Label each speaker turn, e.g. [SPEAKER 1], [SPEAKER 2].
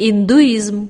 [SPEAKER 1] hinduísmo.